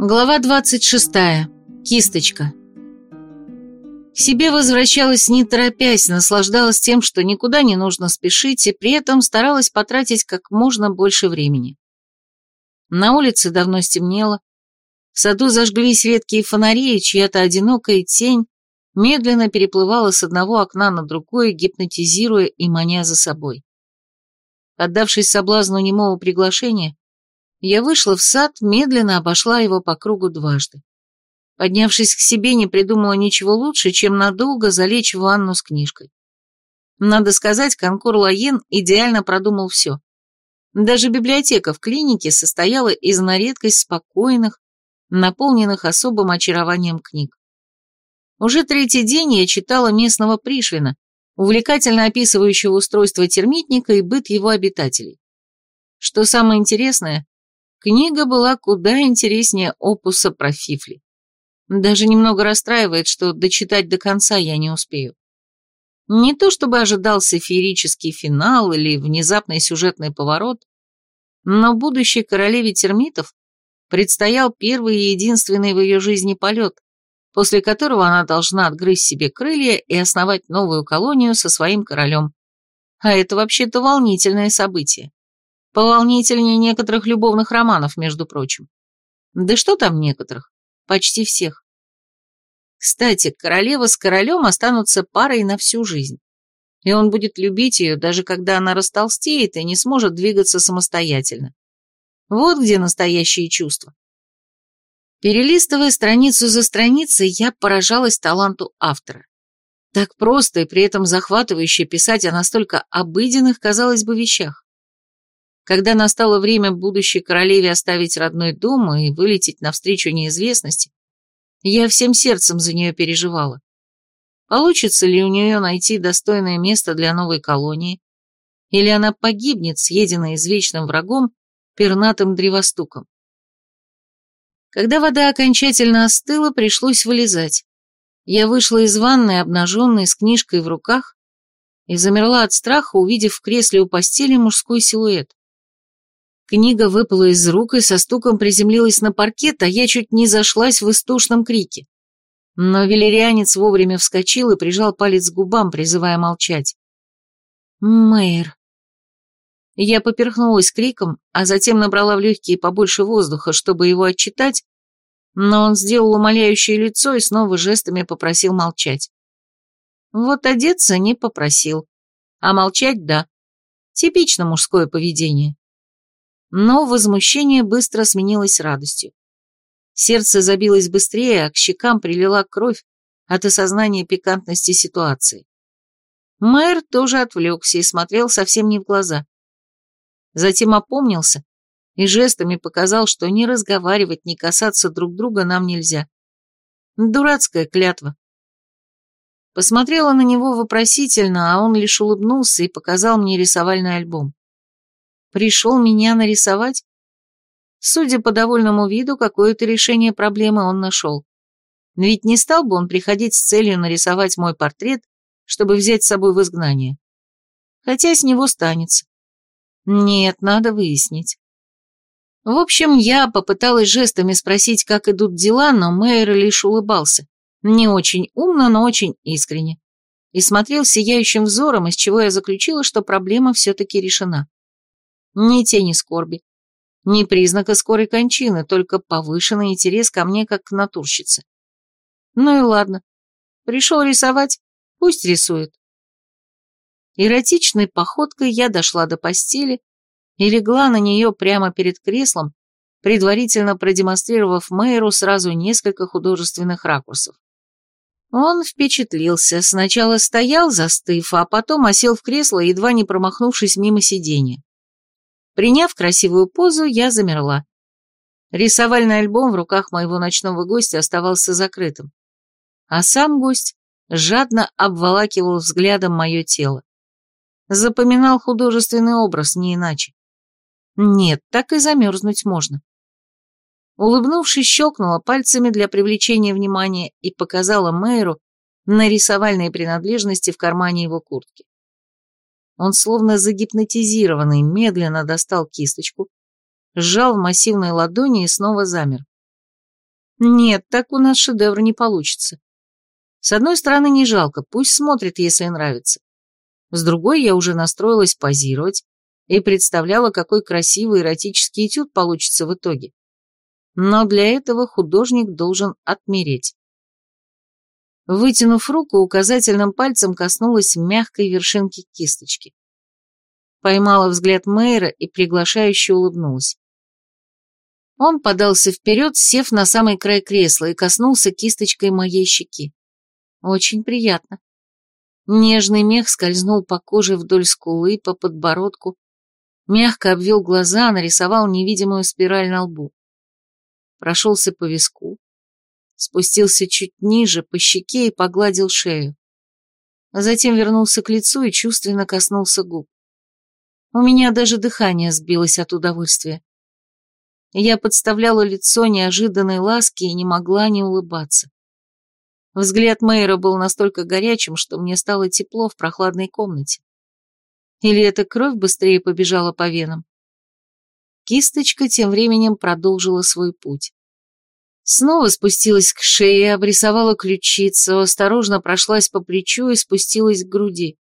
Глава 26. Кисточка. К себе возвращалась не торопясь, наслаждалась тем, что никуда не нужно спешить, и при этом старалась потратить как можно больше времени. На улице давно стемнело, в саду зажглись редкие фонари, и чья-то одинокая тень медленно переплывала с одного окна на другое, гипнотизируя и маня за собой. Отдавшись соблазну немого приглашения, я вышла в сад, медленно обошла его по кругу дважды. Поднявшись к себе, не придумала ничего лучше, чем надолго залечь в ванну с книжкой. Надо сказать, Конкур Лаен идеально продумал все. Даже библиотека в клинике состояла из на редкость спокойных, наполненных особым очарованием книг. Уже третий день я читала местного Пришвина, увлекательно описывающего устройство термитника и быт его обитателей. Что самое интересное, Книга была куда интереснее опуса про фифли. Даже немного расстраивает, что дочитать до конца я не успею. Не то чтобы ожидался феерический финал или внезапный сюжетный поворот, но будущей королеве термитов предстоял первый и единственный в ее жизни полет, после которого она должна отгрызть себе крылья и основать новую колонию со своим королем. А это вообще-то волнительное событие. Поволнительнее некоторых любовных романов, между прочим. Да что там некоторых? Почти всех. Кстати, королева с королем останутся парой на всю жизнь. И он будет любить ее, даже когда она растолстеет и не сможет двигаться самостоятельно. Вот где настоящие чувства. Перелистывая страницу за страницей, я поражалась таланту автора. Так просто и при этом захватывающе писать о настолько обыденных, казалось бы, вещах. Когда настало время будущей королеве оставить родной дом и вылететь навстречу неизвестности, я всем сердцем за нее переживала. Получится ли у нее найти достойное место для новой колонии, или она погибнет, съеденная извечным врагом, пернатым древостуком. Когда вода окончательно остыла, пришлось вылезать. Я вышла из ванной, обнаженной, с книжкой в руках, и замерла от страха, увидев в кресле у постели мужской силуэт. Книга выпала из рук и со стуком приземлилась на паркет, а я чуть не зашлась в истошном крике. Но велерианец вовремя вскочил и прижал палец к губам, призывая молчать. «Мэйр». Я поперхнулась криком, а затем набрала в легкие побольше воздуха, чтобы его отчитать, но он сделал умоляющее лицо и снова жестами попросил молчать. Вот одеться не попросил, а молчать — да. Типично мужское поведение. Но возмущение быстро сменилось радостью. Сердце забилось быстрее, а к щекам прилила кровь от осознания пикантности ситуации. Мэр тоже отвлекся и смотрел совсем не в глаза. Затем опомнился и жестами показал, что ни разговаривать, ни касаться друг друга нам нельзя. Дурацкая клятва. Посмотрела на него вопросительно, а он лишь улыбнулся и показал мне рисовальный альбом. Пришел меня нарисовать? Судя по довольному виду, какое-то решение проблемы он нашел. Ведь не стал бы он приходить с целью нарисовать мой портрет, чтобы взять с собой в изгнание. Хотя с него станется. Нет, надо выяснить. В общем, я попыталась жестами спросить, как идут дела, но Мэйр лишь улыбался. Не очень умно, но очень искренне. И смотрел сияющим взором, из чего я заключила, что проблема все-таки решена. Ни тени скорби, ни признака скорой кончины, только повышенный интерес ко мне как к натурщице. Ну и ладно. Пришел рисовать, пусть рисует. Эротичной походкой я дошла до постели и легла на нее прямо перед креслом, предварительно продемонстрировав Мэйру сразу несколько художественных ракурсов. Он впечатлился, сначала стоял, застыв, а потом осел в кресло, едва не промахнувшись мимо сиденья. Приняв красивую позу, я замерла. Рисовальный альбом в руках моего ночного гостя оставался закрытым. А сам гость жадно обволакивал взглядом мое тело. Запоминал художественный образ, не иначе. Нет, так и замерзнуть можно. Улыбнувшись, щелкнула пальцами для привлечения внимания и показала Мэйру на рисовальные принадлежности в кармане его куртки. Он словно загипнотизированный медленно достал кисточку, сжал в массивной ладони и снова замер. Нет, так у нас шедевр не получится. С одной стороны, не жалко, пусть смотрит, если нравится. С другой, я уже настроилась позировать и представляла, какой красивый эротический этюд получится в итоге. Но для этого художник должен отмереть. Вытянув руку, указательным пальцем коснулась мягкой вершинки кисточки. Поймала взгляд Мэйра и приглашающе улыбнулась. Он подался вперед, сев на самый край кресла и коснулся кисточкой моей щеки. Очень приятно. Нежный мех скользнул по коже вдоль скулы, по подбородку, мягко обвел глаза, нарисовал невидимую спираль на лбу. Прошелся по виску, спустился чуть ниже, по щеке и погладил шею. А затем вернулся к лицу и чувственно коснулся губ. У меня даже дыхание сбилось от удовольствия. Я подставляла лицо неожиданной ласки и не могла не улыбаться. Взгляд Мэйра был настолько горячим, что мне стало тепло в прохладной комнате. Или эта кровь быстрее побежала по венам? Кисточка тем временем продолжила свой путь. Снова спустилась к шее, обрисовала ключицу, осторожно прошлась по плечу и спустилась к груди.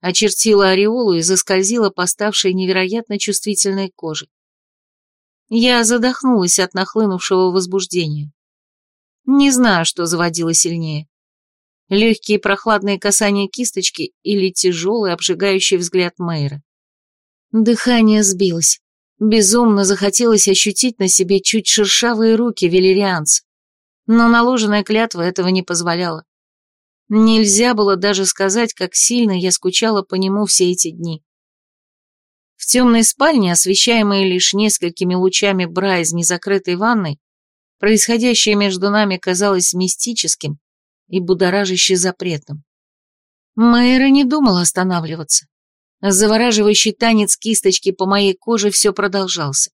Очертила ореолу и заскользила по ставшей невероятно чувствительной коже. Я задохнулась от нахлынувшего возбуждения. Не знаю, что заводило сильнее. Легкие прохладные касания кисточки или тяжелый обжигающий взгляд Мэйра. Дыхание сбилось. Безумно захотелось ощутить на себе чуть шершавые руки велерианца. Но наложенная клятва этого не позволяла. Нельзя было даже сказать, как сильно я скучала по нему все эти дни. В темной спальне, освещаемой лишь несколькими лучами бра из незакрытой ванной, Происходящее между нами казалось мистическим и будоражаще запретным. Майра не думала останавливаться. Завораживающий танец кисточки по моей коже все продолжался.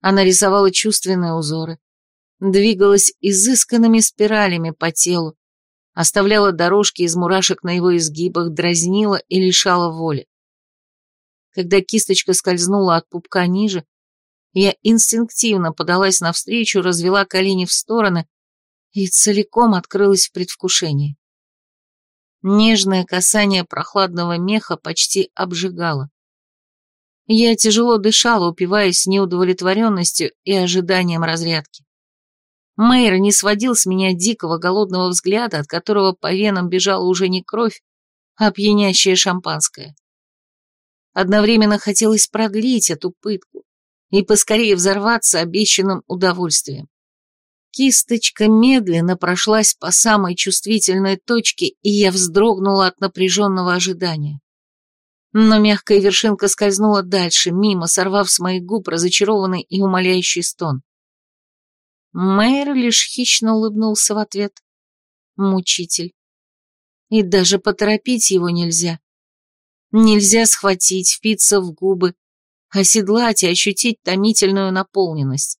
Она рисовала чувственные узоры, двигалась изысканными спиралями по телу, оставляла дорожки из мурашек на его изгибах, дразнила и лишала воли. Когда кисточка скользнула от пупка ниже, я инстинктивно подалась навстречу, развела колени в стороны и целиком открылась в предвкушении. Нежное касание прохладного меха почти обжигало. Я тяжело дышала, упиваясь неудовлетворенностью и ожиданием разрядки. Мэйр не сводил с меня дикого голодного взгляда, от которого по венам бежала уже не кровь, а пьянящее шампанское. Одновременно хотелось продлить эту пытку, и поскорее взорваться обещанным удовольствием. Кисточка медленно прошлась по самой чувствительной точке, и я вздрогнула от напряженного ожидания. Но мягкая вершинка скользнула дальше, мимо, сорвав с моих губ разочарованный и умоляющий стон. Мэйр лишь хищно улыбнулся в ответ. Мучитель. И даже поторопить его нельзя. Нельзя схватить, впиться в губы, оседлать и ощутить томительную наполненность.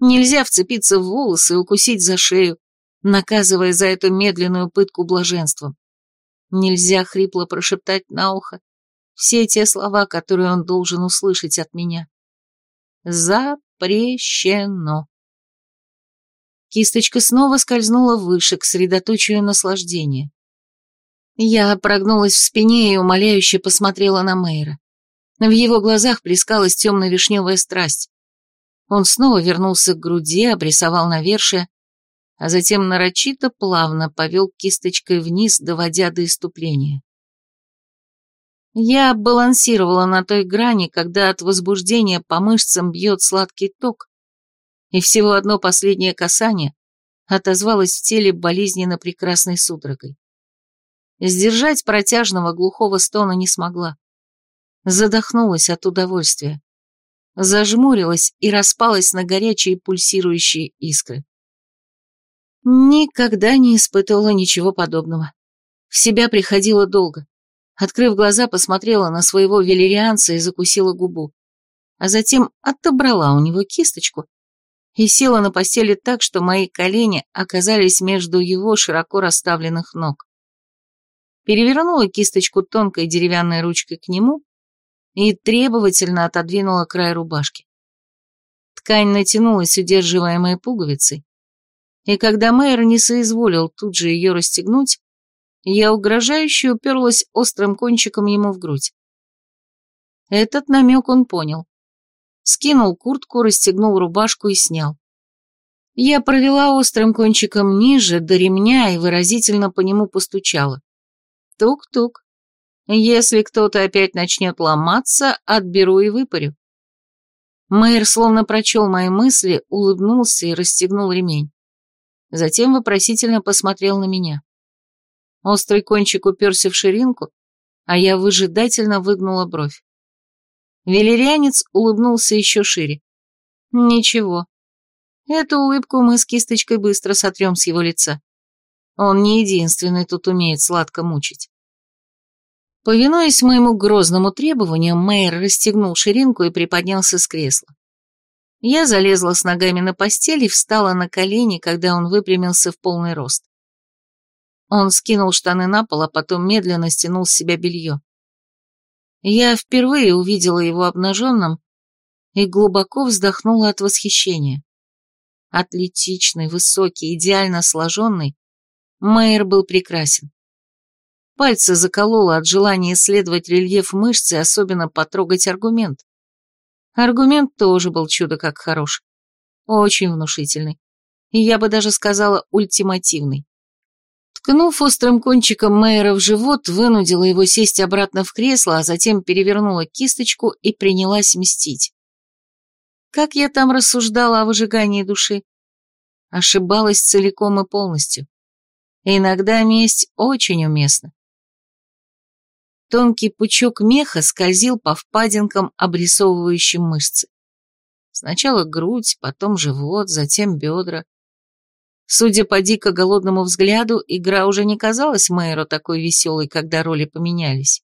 Нельзя вцепиться в волосы и укусить за шею, наказывая за эту медленную пытку блаженством. Нельзя хрипло прошептать на ухо все те слова, которые он должен услышать от меня. Запрещено. Кисточка снова скользнула выше, к средоточию наслаждения. Я прогнулась в спине и умоляюще посмотрела на Мэйра. В его глазах плескалась темно-вишневая страсть. Он снова вернулся к груди, обрисовал навершие, а затем нарочито плавно повел кисточкой вниз, доводя до иступления. Я балансировала на той грани, когда от возбуждения по мышцам бьет сладкий ток, и всего одно последнее касание отозвалось в теле болезненно прекрасной судорогой. Сдержать протяжного глухого стона не смогла задохнулась от удовольствия. Зажмурилась и распалась на горячие пульсирующие искры. Никогда не испытывала ничего подобного. В себя приходила долго. Открыв глаза, посмотрела на своего велерианца и закусила губу. А затем отобрала у него кисточку и села на постели так, что мои колени оказались между его широко расставленных ног. Перевернула кисточку тонкой деревянной ручкой к нему и требовательно отодвинула край рубашки. Ткань натянулась, удерживаемая пуговицей, И когда мэр не соизволил тут же ее расстегнуть, я угрожающе уперлась острым кончиком ему в грудь. Этот намек он понял. Скинул куртку, расстегнул рубашку и снял. Я провела острым кончиком ниже, до ремня, и выразительно по нему постучала. Тук-тук. Если кто-то опять начнет ломаться, отберу и выпарю. Мэйр словно прочел мои мысли, улыбнулся и расстегнул ремень. Затем вопросительно посмотрел на меня. Острый кончик уперся в ширинку, а я выжидательно выгнула бровь. Велерианец улыбнулся еще шире. Ничего. Эту улыбку мы с кисточкой быстро сотрем с его лица. Он не единственный тут умеет сладко мучить. Повинуясь моему грозному требованию, Мэйр расстегнул ширинку и приподнялся с кресла. Я залезла с ногами на постель и встала на колени, когда он выпрямился в полный рост. Он скинул штаны на пол, а потом медленно стянул с себя белье. Я впервые увидела его обнаженным и глубоко вздохнула от восхищения. Атлетичный, высокий, идеально сложенный, Мэйр был прекрасен. Пальцы закололо от желания исследовать рельеф мышцы, особенно потрогать аргумент. Аргумент тоже был чудо как хорош. Очень внушительный. И я бы даже сказала ультимативный. Ткнув острым кончиком Мэйра в живот, вынудила его сесть обратно в кресло, а затем перевернула кисточку и принялась мстить. Как я там рассуждала о выжигании души? Ошибалась целиком и полностью. Иногда месть очень уместна. Тонкий пучок меха скользил по впадинкам, обрисовывающим мышцы. Сначала грудь, потом живот, затем бедра. Судя по дико голодному взгляду, игра уже не казалась Мэйру такой веселой, когда роли поменялись.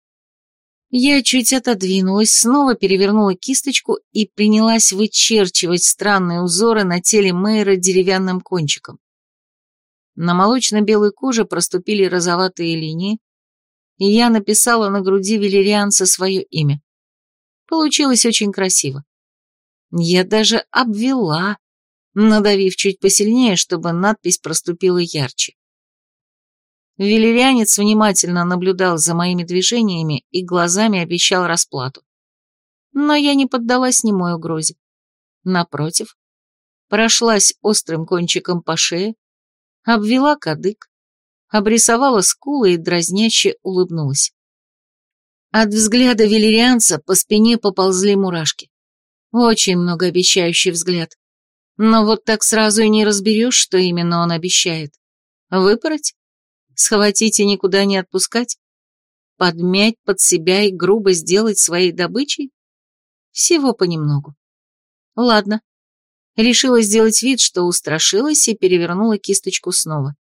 Я чуть отодвинулась, снова перевернула кисточку и принялась вычерчивать странные узоры на теле Мэйра деревянным кончиком. На молочно-белой коже проступили розоватые линии, и я написала на груди велерианца свое имя. Получилось очень красиво. Я даже обвела, надавив чуть посильнее, чтобы надпись проступила ярче. Велерианец внимательно наблюдал за моими движениями и глазами обещал расплату. Но я не поддалась немой угрозе. Напротив, прошлась острым кончиком по шее, обвела кадык, обрисовала скулы и дразняще улыбнулась. От взгляда велерианца по спине поползли мурашки. Очень многообещающий взгляд. Но вот так сразу и не разберешь, что именно он обещает. Выпороть? Схватить и никуда не отпускать? Подмять под себя и грубо сделать своей добычей? Всего понемногу. Ладно. Решила сделать вид, что устрашилась и перевернула кисточку снова.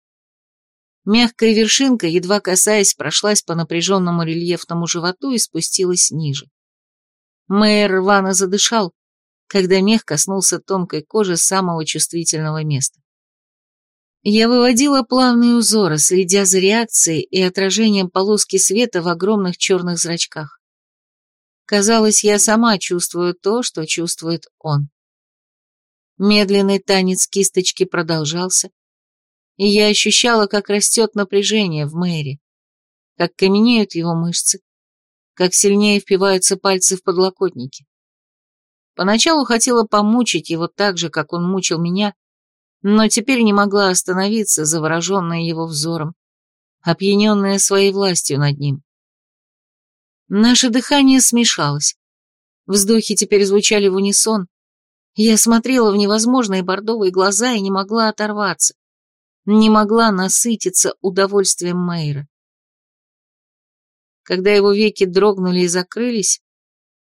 Мягкая вершинка, едва касаясь, прошлась по напряженному рельефному животу и спустилась ниже. Мэйр рвано задышал, когда мех коснулся тонкой кожи самого чувствительного места. Я выводила плавные узоры, следя за реакцией и отражением полоски света в огромных черных зрачках. Казалось, я сама чувствую то, что чувствует он. Медленный танец кисточки продолжался, и я ощущала, как растет напряжение в Мэри, как каменеют его мышцы, как сильнее впиваются пальцы в подлокотники. Поначалу хотела помучить его так же, как он мучил меня, но теперь не могла остановиться, завороженная его взором, опьяненная своей властью над ним. Наше дыхание смешалось. Вздохи теперь звучали в унисон. Я смотрела в невозможные бордовые глаза и не могла оторваться не могла насытиться удовольствием Мэйра. Когда его веки дрогнули и закрылись,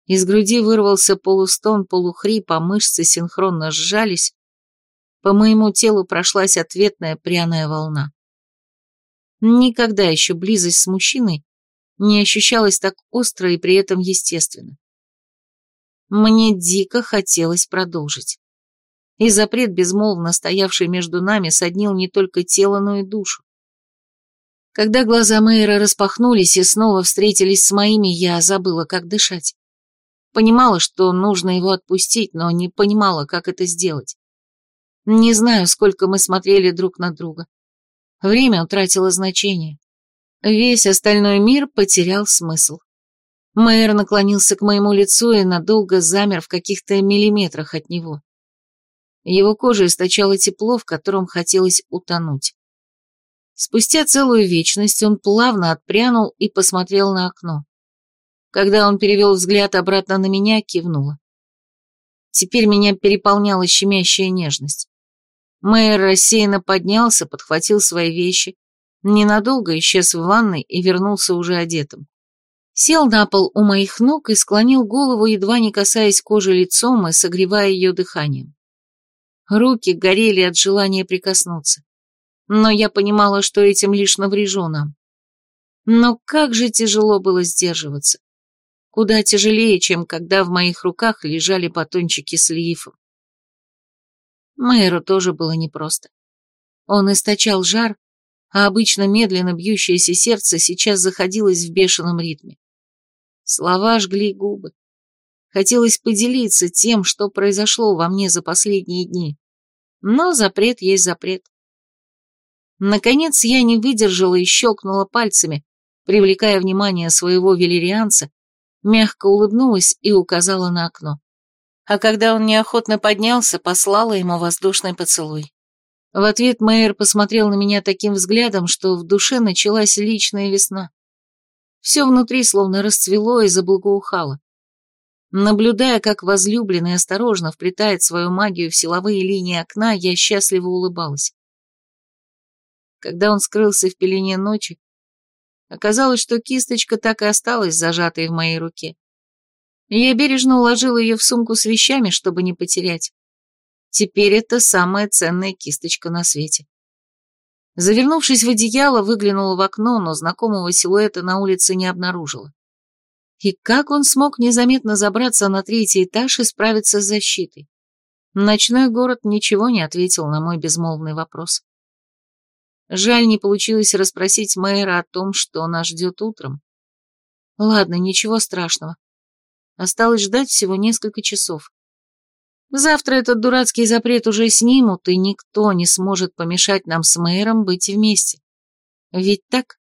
из груди вырвался полустон, полухрип, а мышцы синхронно сжались, по моему телу прошлась ответная пряная волна. Никогда еще близость с мужчиной не ощущалась так остро и при этом естественно. Мне дико хотелось продолжить и запрет, безмолвно стоявший между нами, соднил не только тело, но и душу. Когда глаза Мэйра распахнулись и снова встретились с моими, я забыла, как дышать. Понимала, что нужно его отпустить, но не понимала, как это сделать. Не знаю, сколько мы смотрели друг на друга. Время утратило значение. Весь остальной мир потерял смысл. Мэйр наклонился к моему лицу и надолго замер в каких-то миллиметрах от него. Его кожа источала тепло, в котором хотелось утонуть. Спустя целую вечность он плавно отпрянул и посмотрел на окно. Когда он перевел взгляд обратно на меня, кивнула. Теперь меня переполняла щемящая нежность. Мэйр рассеянно поднялся, подхватил свои вещи, ненадолго исчез в ванной и вернулся уже одетым. Сел на пол у моих ног и склонил голову, едва не касаясь кожи лицом и согревая ее дыханием. Руки горели от желания прикоснуться. Но я понимала, что этим лишь наврежу нам. Но как же тяжело было сдерживаться. Куда тяжелее, чем когда в моих руках лежали батончики с лифом. Мэйру тоже было непросто. Он источал жар, а обычно медленно бьющееся сердце сейчас заходилось в бешеном ритме. Слова жгли губы. Хотелось поделиться тем, что произошло во мне за последние дни. Но запрет есть запрет. Наконец я не выдержала и щелкнула пальцами, привлекая внимание своего велерианца, мягко улыбнулась и указала на окно а когда он неохотно поднялся, послала ему воздушный поцелуй. В ответ Мэйр посмотрел на меня таким взглядом, что в душе началась личная весна. Все внутри словно расцвело и заблагоухало. Наблюдая, как возлюбленный осторожно вплетает свою магию в силовые линии окна, я счастливо улыбалась. Когда он скрылся в пелене ночи, оказалось, что кисточка так и осталась зажатой в моей руке. Я бережно уложила ее в сумку с вещами, чтобы не потерять. Теперь это самая ценная кисточка на свете. Завернувшись в одеяло, выглянула в окно, но знакомого силуэта на улице не обнаружила. И как он смог незаметно забраться на третий этаж и справиться с защитой? Ночной город ничего не ответил на мой безмолвный вопрос. Жаль, не получилось расспросить мэра о том, что нас ждет утром. Ладно, ничего страшного. Осталось ждать всего несколько часов. Завтра этот дурацкий запрет уже снимут, и никто не сможет помешать нам с мэром быть вместе. Ведь так?